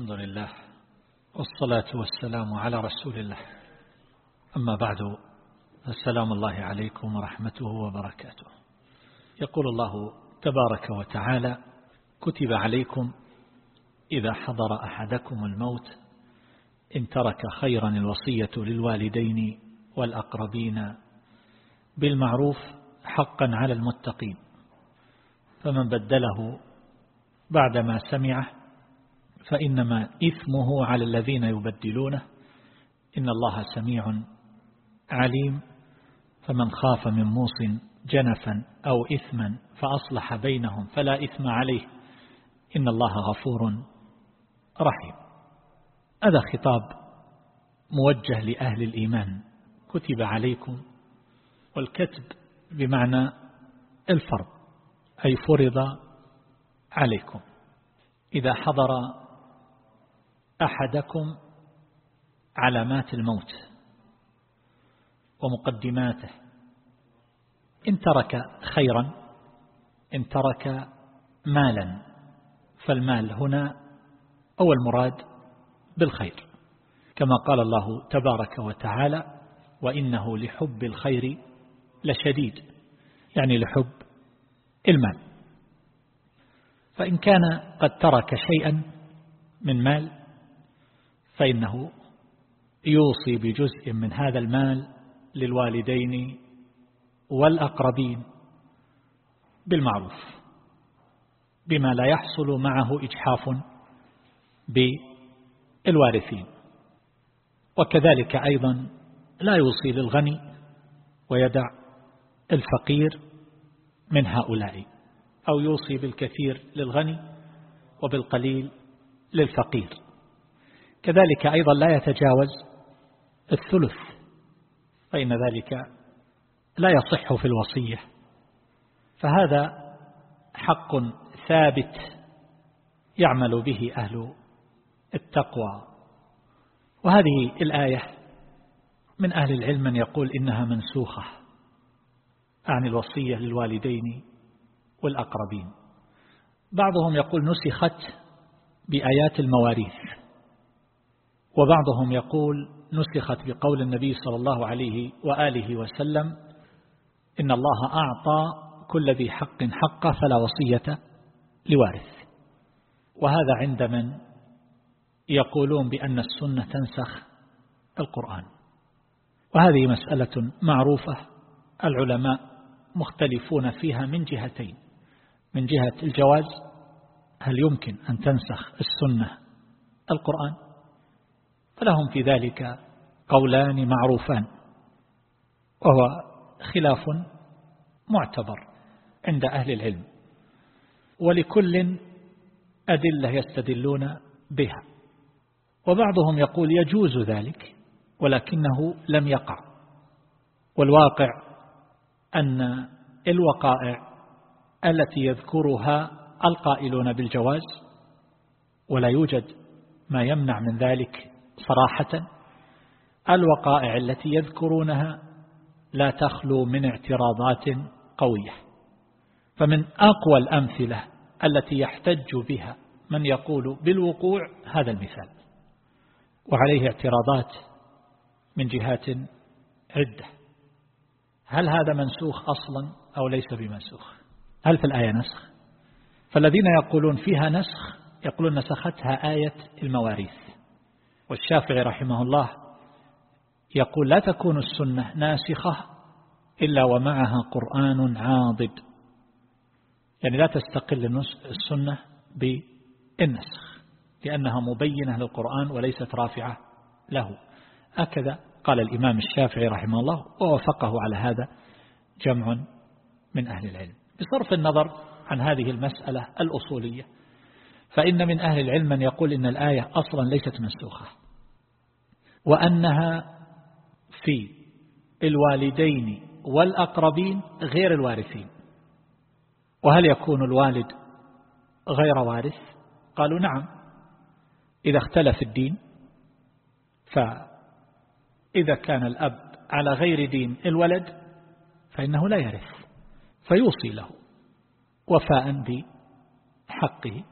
الحمد لله والصلاة والسلام على رسول الله. أما بعد السلام الله عليكم ورحمته وبركاته. يقول الله تبارك وتعالى كتب عليكم إذا حضر أحدكم الموت إن ترك خيرا الوصية للوالدين والأقربين بالمعروف حقا على المتقين فمن بدله بعدما سمعه فإنما إثمه على الذين يبدلونه. إن الله سميع عليم. فمن خاف من موص جنفا أو إثما فأصلح بينهم فلا إثم عليه. إن الله غفور رحيم. هذا خطاب موجه لأهل الإيمان. كتب عليكم والكتب بمعنى الفرض أي فرض عليكم. إذا حضر أحدكم علامات الموت ومقدماته. إن ترك خيرا إن ترك مالا فالمال هنا هو المراد بالخير. كما قال الله تبارك وتعالى وإنه لحب الخير لشديد يعني لحب المال. فإن كان قد ترك شيئا من مال فإنه يوصي بجزء من هذا المال للوالدين والأقربين بالمعروف بما لا يحصل معه إجحاف بالوارثين. وكذلك أيضا لا يوصي للغني ويدع الفقير من هؤلاء أو يوصي بالكثير للغني وبالقليل للفقير. كذلك أيضا لا يتجاوز الثلث فإن ذلك لا يصح في الوصية. فهذا حق ثابت يعمل به أهل التقوى. وهذه الآية من أهل العلم من يقول إنها منسوخة عن الوصية للوالدين والأقربين. بعضهم يقول نسخت بآيات المواريث. وبعضهم يقول نسخت بقول النبي صلى الله عليه وآله وسلم إن الله أعطى كل ذي حق حقه فلا وصية لوارث. وهذا عند من يقولون بأن السنة تنسخ القرآن. وهذه مسألة معروفة العلماء مختلفون فيها من جهتين. من جهة الجواز هل يمكن أن تنسخ السنة القرآن؟ فلهم في ذلك قولان معروفان وهو خلاف معتبر عند أهل العلم ولكل أدلة يستدلون بها وبعضهم يقول يجوز ذلك ولكنه لم يقع والواقع أن الوقائع التي يذكرها القائلون بالجواز ولا يوجد ما يمنع من ذلك صراحة الوقائع التي يذكرونها لا تخلو من اعتراضات قوية. فمن أقوى الأمثلة التي يحتج بها من يقول بالوقوع هذا المثال. وعليه اعتراضات من جهات عدة. هل هذا منسوخ أصلا أو ليس بمنسوخ؟ هل في الآية نسخ؟ فالذين يقولون فيها نسخ يقولون نسختها آية المواريث. والشافعي رحمه الله يقول لا تكون السنة ناسخة إلا ومعها قرآن عاضد. يعني لا تستقل السنة بالنسخ لأنها مبينة للقرآن وليست رافعة له. هكذا قال الإمام الشافعي رحمه الله ووافقه على هذا جمع من أهل العلم. بصرف النظر عن هذه المسألة الأصولية فإن من أهل العلم من يقول إن الآية أصلا ليست منسوخة. وأنها في الوالدين والأقربين غير الوارثين. وهل يكون الوالد غير وارث؟ قالوا نعم. إذا اختلف الدين فإذا كان الأب على غير دين الولد فإنه لا يرث فيوصي له وفاء بحقه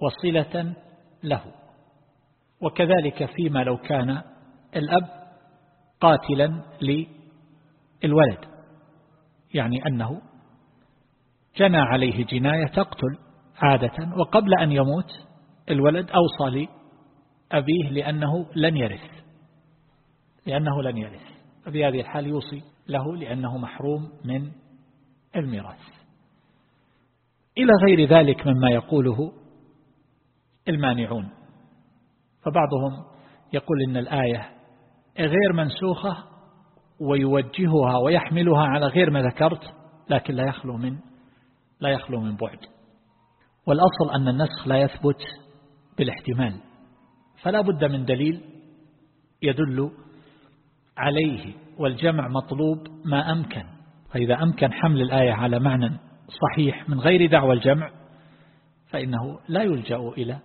وصلة له. وكذلك فيما لو كان الأب قاتلا للولد يعني أنه جنى عليه جناية تقتل عادة وقبل أن يموت الولد أوصى لأبيه لأنه لن يرث لأنه لن يرث. ففي هذه الحال يوصي له لأنه محروم من الميراث. إلى غير ذلك مما يقوله المانعون. فبعضهم يقول إن الآية غير منسوخة ويوجهها ويحملها على غير ما ذكرت لكن لا يخلو من لا يخلو من بعد. والأصل أن النسخ لا يثبت بالاحتمال فلا بد من دليل يدل عليه والجمع مطلوب ما أمكن. فإذا أمكن حمل الآية على معنى صحيح من غير دعوى الجمع فإنه لا يلجأ إلى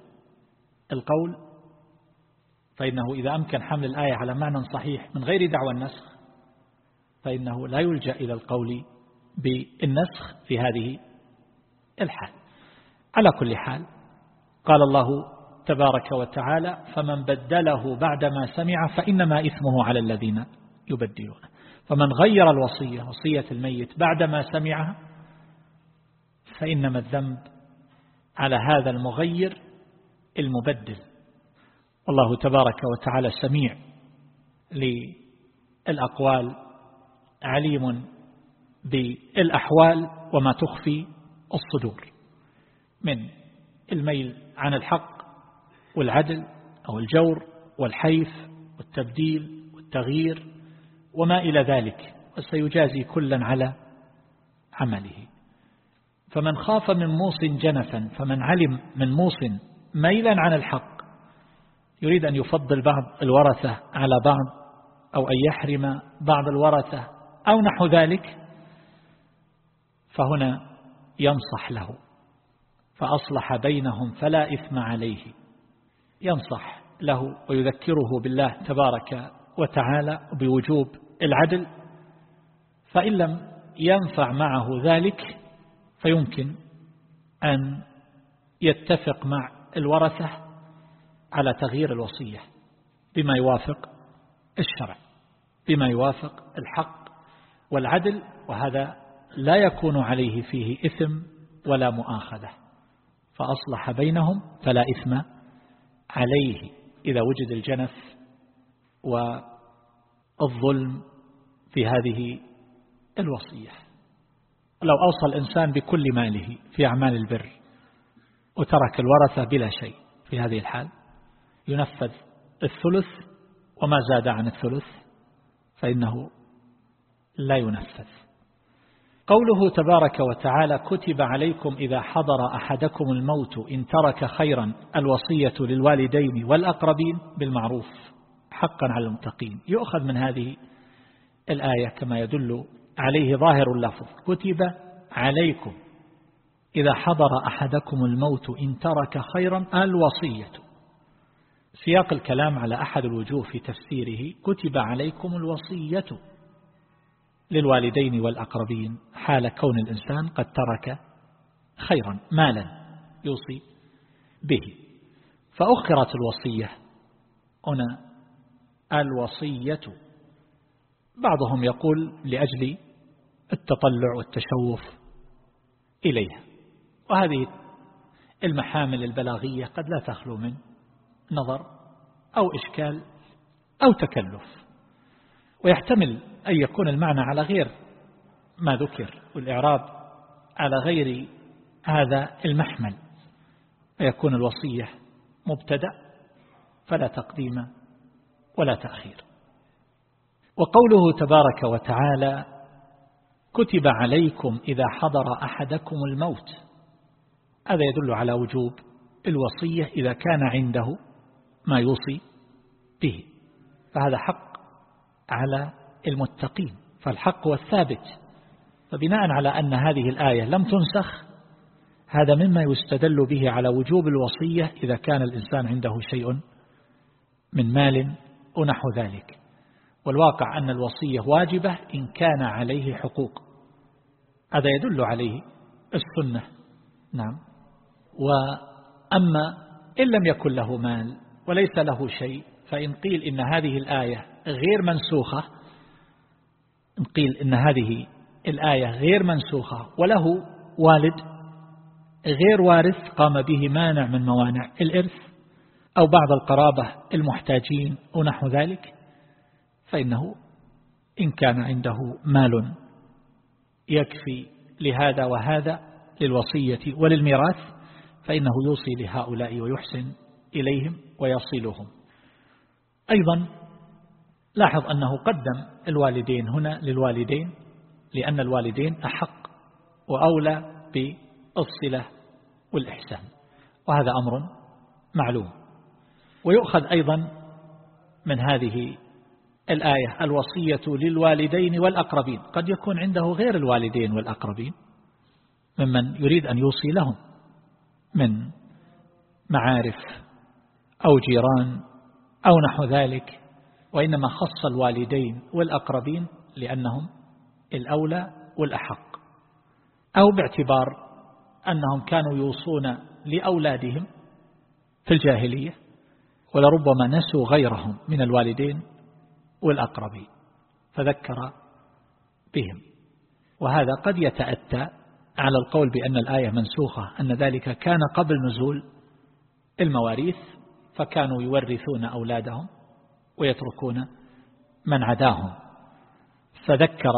القول فإنه إذا أمكن حمل الآية على معنى صحيح من غير دعوى النسخ فإنه لا يلجأ إلى القول بالنسخ في هذه الحال. على كل حال قال الله تبارك وتعالى فمن بدله بعدما سمع فإنما إثمه على الذين يبدلونه فمن غير الوصية وصية الميت بعدما سمعها فإنما الذنب على هذا المغير المبدل. والله تبارك وتعالى سميع للأقوال عليم بالأحوال وما تخفي الصدور. من الميل عن الحق والعدل أو الجور والحيف والتبديل والتغيير وما إلى ذلك وسيجازي كلا على عمله. فمن خاف من موص جنفا فمن علم من موص ميلا عن الحق يريد أن يفضل بعض الورثة على بعض أو أن يحرم بعض الورثة أو نحو ذلك فهنا ينصح له فأصلح بينهم فلا إثم عليه. ينصح له ويذكره بالله تبارك وتعالى بوجوب العدل فإن لم ينفع معه ذلك فيمكن أن يتفق مع الورثة على تغيير الوصية. بما يوافق الشرع بما يوافق الحق والعدل وهذا لا يكون عليه فيه إثم ولا مؤاخذة. فأصلح بينهم فلا إثم عليه. إذا وجد الجنف والظلم في هذه الوصية. لو أوصى الإنسان بكل ماله في أعمال البر وترك الورثة بلا شيء في هذه الحال ينفذ الثلث وما زاد عن الثلث فإنه لا ينفذ. قوله تبارك وتعالى كتب عليكم إذا حضر أحدكم الموت إن ترك خيرا الوصية للوالدين والأقربين بالمعروف حقا على المتقين. يؤخذ من هذه الآية كما يدل عليه ظاهر اللفظ كتب عليكم إذا حضر أحدكم الموت إن ترك خيرا الوصية. سياق الكلام على أحد الوجوه في تفسيره كتب عليكم الوصية للوالدين والأقربين حال كون الإنسان قد ترك خيرا مالا يوصي به. فأخرت الوصية هنا الوصية. بعضهم يقول لأجل التطلع والتشوف إليها. وهذه المحامل البلاغية قد لا تخلو من نظر أو إشكال أو تكلف. ويحتمل أن يكون المعنى على غير ما ذكر والإعراب على غير هذا المحمل. فيكون الوصية مبتدأ فلا تقديم ولا تأخير. وقوله تبارك وتعالى كتب عليكم إذا حضر أحدكم الموت هذا يدل على وجوب الوصية إذا كان عنده ما يوصي به. فهذا حق على المتقين. فالحق والثابت فبناء على أن هذه الآية لم تنسخ هذا مما يستدل به على وجوب الوصية إذا كان الإنسان عنده شيء من مال ونحو ذلك. والواقع أن الوصية واجبة إن كان عليه حقوق. هذا يدل عليه السنة. نعم. وأما إن لم يكن له مال وليس له شيء. فإن قيل إن هذه الآية غير منسوخة إن قيل إن هذه الآية غير منسوخة وله والد غير وارث قام به مانع من موانع الإرث أو بعض القرابة المحتاجين ونحو ذلك فإنه إن كان عنده مال يكفي لهذا وهذا للوصية وللميراث فإنه يوصي لهؤلاء ويحسن إليهم ويصلهم. أيضا لاحظ أنه قدم الوالدين هنا للوالدين لأن الوالدين أحق وأولى بالصلة والإحسان وهذا أمر معلوم. ويؤخذ أيضا من هذه الآية الوصية للوالدين والأقربين. قد يكون عنده غير الوالدين والأقربين ممن يريد أن يوصي لهم من معارف أو جيران أو نحو ذلك وإنما خص الوالدين والأقربين لأنهم الأولى والأحق أو باعتبار أنهم كانوا يوصون لأولادهم في الجاهلية ولربما نسوا غيرهم من الوالدين والأقربين فذكر بهم. وهذا قد يتأتى على القول بأن الآية منسوخة أن ذلك كان قبل نزول المواريث فكانوا يورثون أولادهم ويتركون من عداهم. فذكر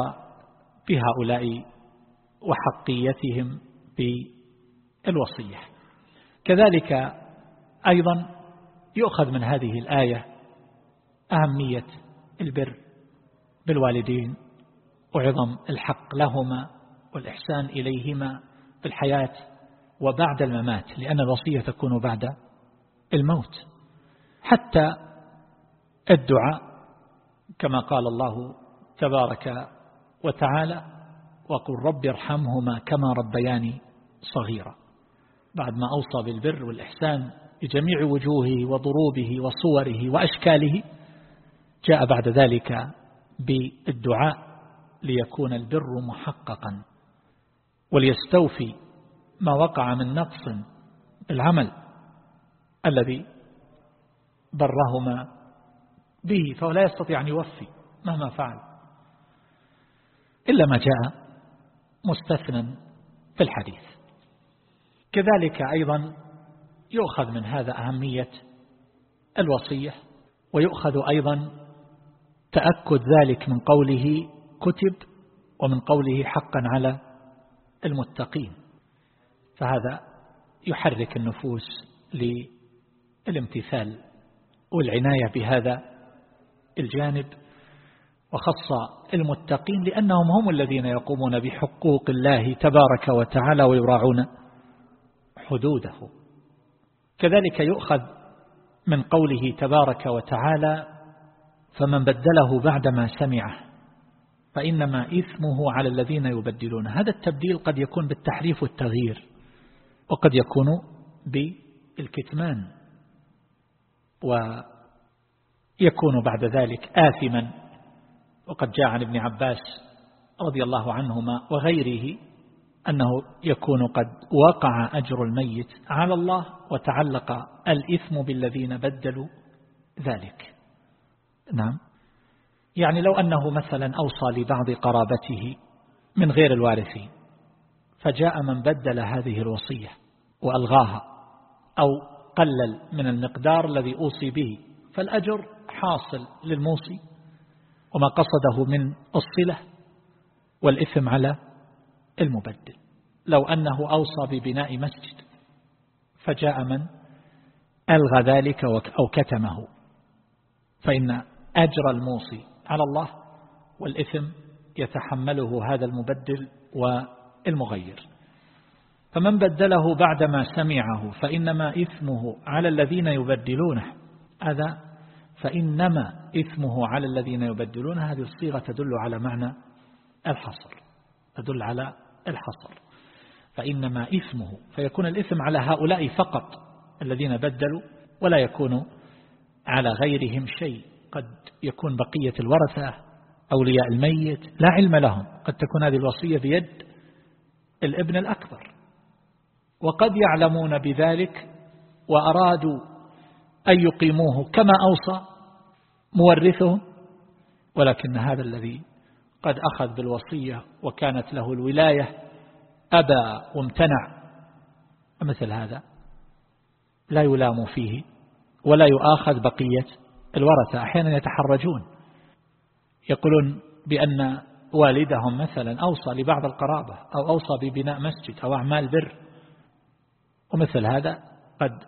بهؤلاء وحقيتهم بالوصية. كذلك أيضا يؤخذ من هذه الآية أهمية البر بالوالدين وعظم الحق لهما والإحسان إليهما في الحياة وبعد الممات لأن الوصية تكون بعد الموت. حتى الدعاء كما قال الله تبارك وتعالى وقل رب ارحمهما كما ربياني صغيرا. بعد ما أوصى بالبر والإحسان بجميع وجوهه وضروبه وصوره وأشكاله جاء بعد ذلك بالدعاء ليكون البر محققا وليستوفي ما وقع من نقص العمل. الذي برهما به فهو لا يستطيع أن يوفي مهما فعل إلا ما جاء مستثنى في الحديث. كذلك أيضا يؤخذ من هذا أهمية الوصية ويؤخذ أيضا تأكد ذلك من قوله كتب ومن قوله حقا على المتقين. فهذا يحرك النفوس للامتثال والعناية بهذا الجانب وخص المتقين لأنهم هم الذين يقومون بحقوق الله تبارك وتعالى ويراعون حدوده. كذلك يؤخذ من قوله تبارك وتعالى فمن بدله بعدما سمعه فإنما إثمه على الذين يبدلون هذا التبديل قد يكون بالتحريف والتغيير وقد يكون بالكتمان. ويكون بعد ذلك آثما. وقد جاء عن ابن عباس رضي الله عنهما وغيره أنه يكون قد وقع أجر الميت على الله وتعلق الإثم بالذين بدلوا ذلك. نعم. يعني لو أنه مثلا أوصى لبعض قرابته من غير الوارثين فجاء من بدل هذه الوصية وألغاها أو قلل من المقدار الذي أوصي به فالأجر حاصل للموصي. وما قصده من الصلة والإثم على المبدل. لو أنه أوصى ببناء مسجد فجاء من ألغى ذلك أو كتمه. فإن أجر الموصي على الله والإثم يتحمله هذا المبدل والمغير. فمن بدله بعدما سمعه فإنما إثمه على الذين يبدلونه. هذا فإنما إثمه على الذين يبدلونه. هذه الصيغة تدل على معنى الحصر تدل على الحصر. فإنما إثمه فيكون الإثم على هؤلاء فقط الذين بدلوا ولا يكون على غيرهم شيء. قد يكون بقية الورثة أولياء الميت لا علم لهم. قد تكون هذه الوصية بيد الابن الأكبر. وقد يعلمون بذلك وأرادوا أن يقيموه كما أوصى مورثهم ولكن هذا الذي قد أخذ بالوصية وكانت له الولاية أبى وامتنع مثل هذا لا يلام فيه ولا يؤاخذ بقية الورثة أحيانا يتحرجون يقولون بأن والدهم مثلا أوصى لبعض القرابة أو أوصى ببناء مسجد أو أعمال بر ومثل هذا قد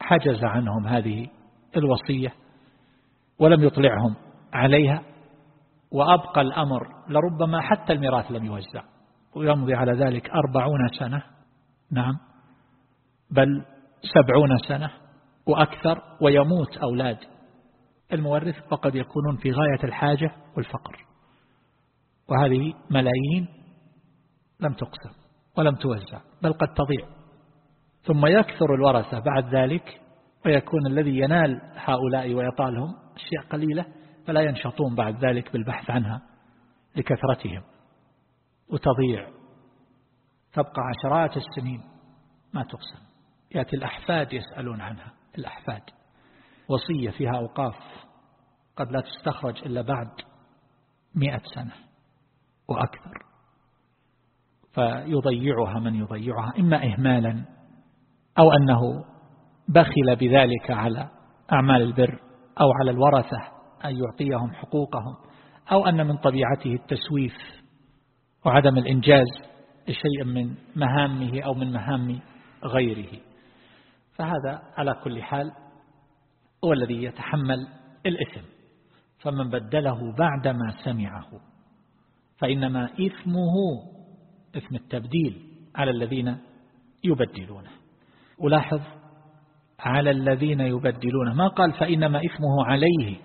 حجز عنهم هذه الوصية ولم يطلعهم عليها وأبقى الأمر لربما حتى الميراث لم يوزع ويمضي على ذلك أربعون سنة نعم بل سبعون سنة وأكثر ويموت أولاد المورث وقد يكونون في غاية الحاجة والفقر. وهذه ملايين لم تقسم ولم توزع بل قد تضيع. ثم يكثر الورثة بعد ذلك ويكون الذي ينال هؤلاء ويطالهم أشياء قليلة فلا ينشطون بعد ذلك بالبحث عنها لكثرتهم. وتضيع. تبقى عشرات السنين ما تقسم. يأتي الأحفاد يسألون عنها الأحفاد. وصية فيها أوقاف قد لا تستخرج إلا بعد مئة سنة وأكثر. فيضيعها من يضيعها إما إهمالا أو أنه بخل بذلك على أعمال البر أو على الورثة أن يعطيهم حقوقهم أو أن من طبيعته التسويف وعدم الإنجاز لشيء من مهامه أو من مهام غيره. فهذا على كل حال هو الذي يتحمل الإثم. فمن بدله بعدما سمعه فإنما إثمه إثم التبديل على الذين يبدلونه. ولاحظ على الذين يبدلونه. ما قال فإنما إثمه عليه.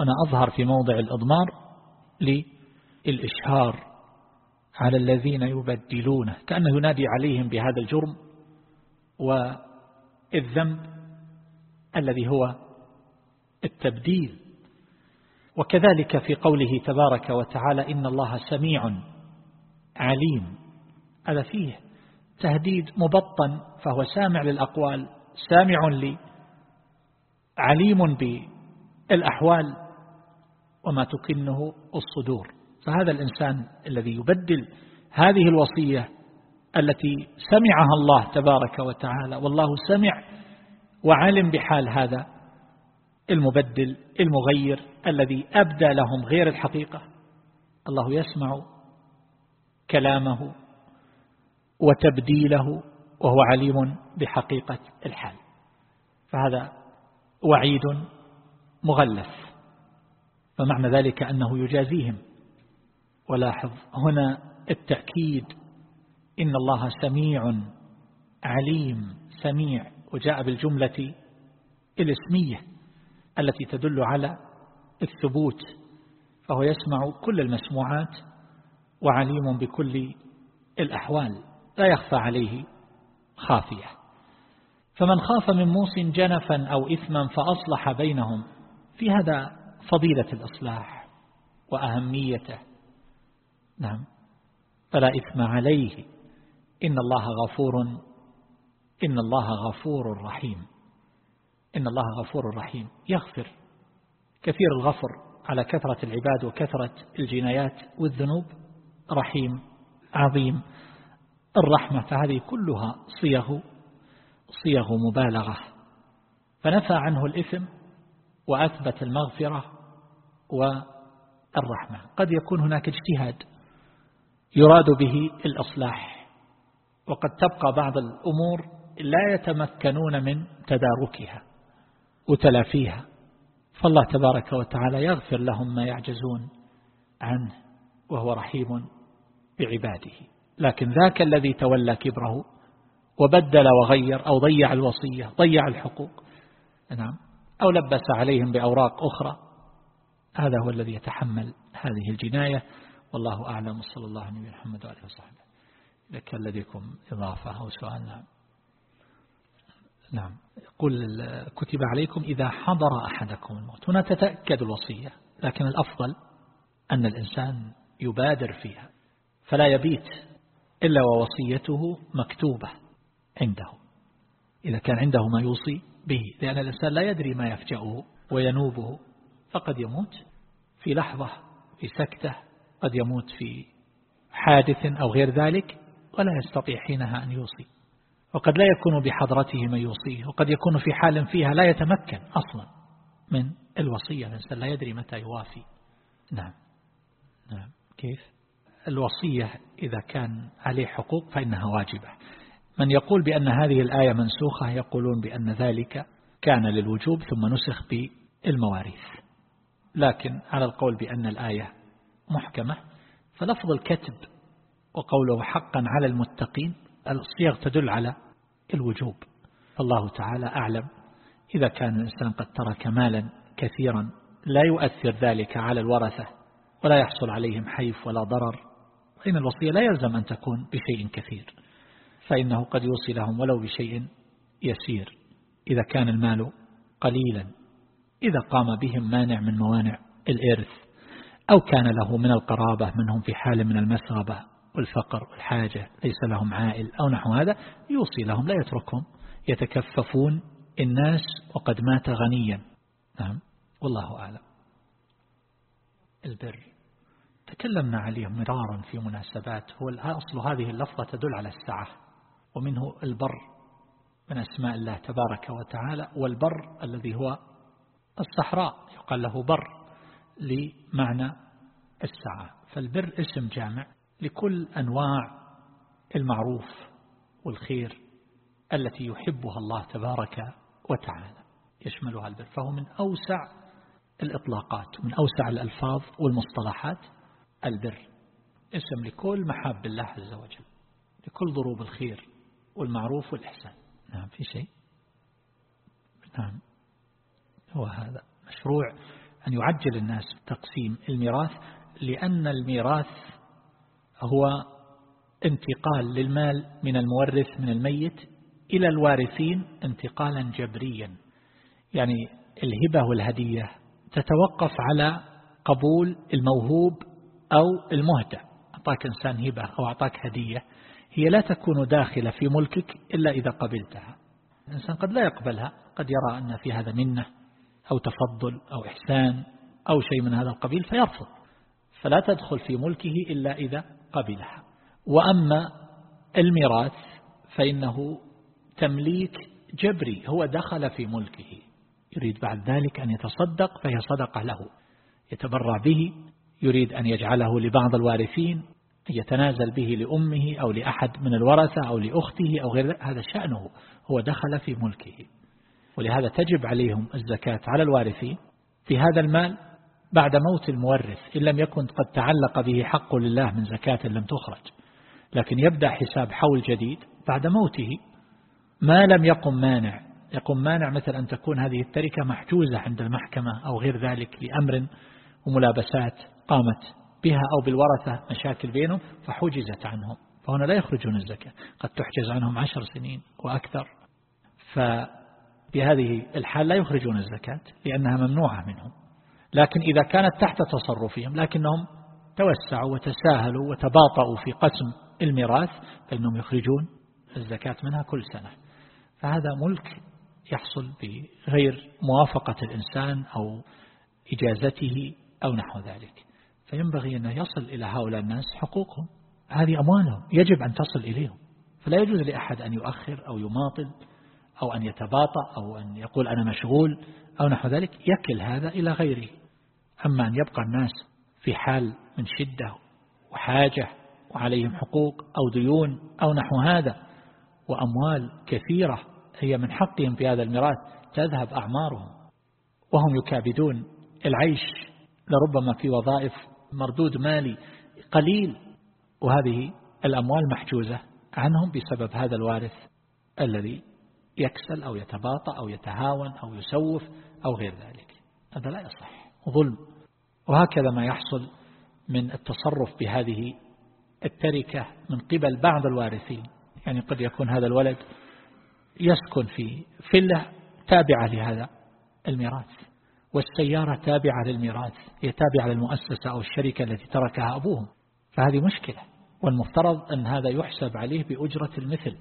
أنا أظهر في موضع الإضمار للإشهار على الذين يبدلونه. كأنه ينادي عليهم بهذا الجرم والذنب الذي هو التبديل. وكذلك في قوله تبارك وتعالى إن الله سميع عليم. هذا فيه تهديد مبطن فهو سامع للأقوال سامع لي عليم بالأحوال وما تكنه الصدور. فهذا الإنسان الذي يبدل هذه الوصية التي سمعها الله تبارك وتعالى والله سمع وعلم بحال هذا المبدل المغير الذي أبدى لهم غير الحقيقة. الله يسمع كلامه وتبديله وهو عليم بحقيقة الحال. فهذا وعيد مغلف. فمعنى ذلك أنه يجازيهم. ولاحظ هنا التأكيد إن الله سميع عليم سميع وجاء بالجملة الاسمية التي تدل على الثبوت فهو يسمع كل المسموعات وعليم بكل الأحوال. لا يخفى عليه خافية. فمن خاف من موص جنفا أو إثما فأصلح بينهم. في هذا فضيلة الإصلاح وأهميته. نعم. فلا إثم عليه. إن الله غفور. إن الله غفور رحيم. إن الله غفور رحيم. يغفر. كثير الغفر على كثرة العباد وكثرة الجنايات والذنوب. رحيم. عظيم. الرحمة فهذه كلها صيغ صيغ مبالغة. فنفى عنه الإثم وأثبت المغفرة والرحمة. قد يكون هناك اجتهاد يراد به الإصلاح وقد تبقى بعض الأمور لا يتمكنون من تداركها وتلافيها. فالله تبارك وتعالى يغفر لهم ما يعجزون عنه وهو رحيم بعباده. لكن ذاك الذي تولى كبره وبدل وغير أو ضيع الوصية ضيع الحقوق. نعم. أو لبس عليهم بأوراق أخرى. هذا هو الذي يتحمل هذه الجناية. والله أعلم. صلى الله عليه محمد وعليه وصحبه. إذا كان لديكم إضافة أو سؤال. نعم. نعم. يقول كتب عليكم إذا حضر أحدكم الموت. هنا تتأكد الوصية لكن الأفضل أن الإنسان يبادر فيها. فلا يبيت إلا ووصيته مكتوبة عنده. إذا كان عنده ما يوصي به لأن الإنسان لا يدري ما يفجأه وينوبه فقد يموت في لحظة في سكتة قد يموت في حادث أو غير ذلك ولا يستطيع حينها أن يوصي. وقد لا يكون بحضرته من يوصيه وقد يكون في حال فيها لا يتمكن أصلا من الوصية. الإنسان لا يدري متى يوافي. نعم. نعم. كيف؟ الوصية إذا كان عليه حقوق فإنها واجبة. من يقول بأن هذه الآية منسوخة يقولون بأن ذلك كان للوجوب ثم نسخ بالمواريث. لكن على القول بأن الآية محكمة فلفظ الكتب وقوله حقا على المتقين الصيغ تدل على الوجوب. الله تعالى أعلم إذا كان الإنسان قد ترك مالا كثيرا لا يؤثر ذلك على الورثة ولا يحصل عليهم حيف ولا ضرر. فإن الوصية لا يلزم أن تكون بشيء كثير فإنه قد يوصي لهم ولو بشيء يسير. إذا كان المال قليلا إذا قام بهم مانع من موانع الإرث أو كان له من القرابة منهم في حال من المسغبة والفقر والحاجة ليس لهم عائل أو نحو هذا يوصي لهم لا يتركهم. يتكففون الناس وقد مات غنيا. نعم والله أعلم. البر. تكلمنا عليه مرارا في مناسبات. هو أصل هذه اللفظة تدل على السعة ومنه البر من أسماء الله تبارك وتعالى والبر الذي هو الصحراء يقال له بر لمعنى السعة. فالبر اسم جامع لكل أنواع المعروف والخير التي يحبها الله تبارك وتعالى. يشملها البر. فهو من أوسع الإطلاقات ومن أوسع الألفاظ والمصطلحات البر. اسم لكل محاب الله عز وجل لكل ضروب الخير والمعروف والإحسان. نعم في شيء؟ نعم. هو هذا. مشروع أن يعجل الناس تقسيم الميراث لأن الميراث هو انتقال للمال من المورث من الميت إلى الوارثين انتقالا جبريا. يعني الهبة والهدية تتوقف على قبول الموهوب أو المهدى أعطاك إنسان هبة أو أعطاك هدية هي لا تكون داخلة في ملكك إلا إذا قبلتها. الإنسان قد لا يقبلها قد يرى أن في هذا منة أو تفضل أو إحسان أو شيء من هذا القبيل فيرفض. فلا تدخل في ملكه إلا إذا قبلها. وأما الميراث فإنه تمليك جبري هو دخل في ملكه. يريد بعد ذلك أن يتصدق فهي صدقة له يتبرع به يريد أن يجعله لبعض الوارثين يتنازل به لأمه أو لأحد من الورثة أو لأخته أو غير هذا شأنه. هو دخل في ملكه. ولهذا تجب عليهم الزكاة على الوارثين في هذا المال بعد موت المورث. إن لم يكن قد تعلق به حق لله من زكاة لم تخرج. لكن يبدأ حساب حول جديد بعد موته. ما لم يقم مانع. يقوم مانع مثل أن تكون هذه التركة محجوزة عند المحكمة أو غير ذلك لأمر وملابسات قامت بها أو بالورثة مشاكل بينهم فحجزت عنهم. فهنا لا يخرجون الزكاة. قد تحجز عنهم عشر سنين وأكثر. فبهذه الحال لا يخرجون الزكاة لأنها ممنوعة منهم. لكن إذا كانت تحت تصرفهم لكنهم توسعوا وتساهلوا وتباطؤوا في قسم الميراث فإنهم يخرجون الزكاة منها كل سنة. فهذا ملك يحصل بغير موافقة الإنسان أو إجازته أو نحو ذلك. فينبغي أن يصل إلى هؤلاء الناس حقوقهم. هذه أموالهم. يجب أن تصل إليهم. فلا يجوز لأحد أن يؤخر أو يماطل أو أن يتباطأ أو أن يقول أنا مشغول أو نحو ذلك. يكل هذا إلى غيره. أما أن يبقى الناس في حال من شدة وحاجة وعليهم حقوق أو ديون أو نحو هذا وأموال كثيرة هي من حقهم في هذا الميراث تذهب أعمارهم. وهم يكابدون العيش لربما في وظائف مردود مالي قليل وهذه الأموال محجوزة عنهم بسبب هذا الوارث الذي يكسل أو يتباطأ أو يتهاون أو يسوف أو غير ذلك. هذا لا يصح ظلم. وهكذا ما يحصل من التصرف بهذه التركة من قبل بعض الوارثين. يعني قد يكون هذا الولد يسكن في فلة تابعة لهذا الميراث. والسيارة تابعة للميراث هي تابعة للمؤسسة أو الشركة التي تركها أبوهم. فهذه مشكلة والمفترض أن هذا يحسب عليه بأجرة المثل.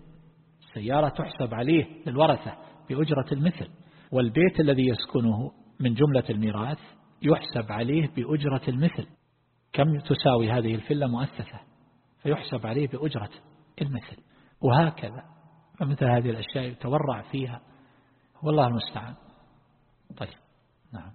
السيارة تحسب عليه للورثة بأجرة المثل. والبيت الذي يسكنه من جملة الميراث يحسب عليه بأجرة المثل. كم تساوي هذه الفلة مؤسسة؟ فيحسب عليه بأجرة المثل. وهكذا فمثل هذه الأشياء يتورع فيها. والله المستعان. طيب. نعم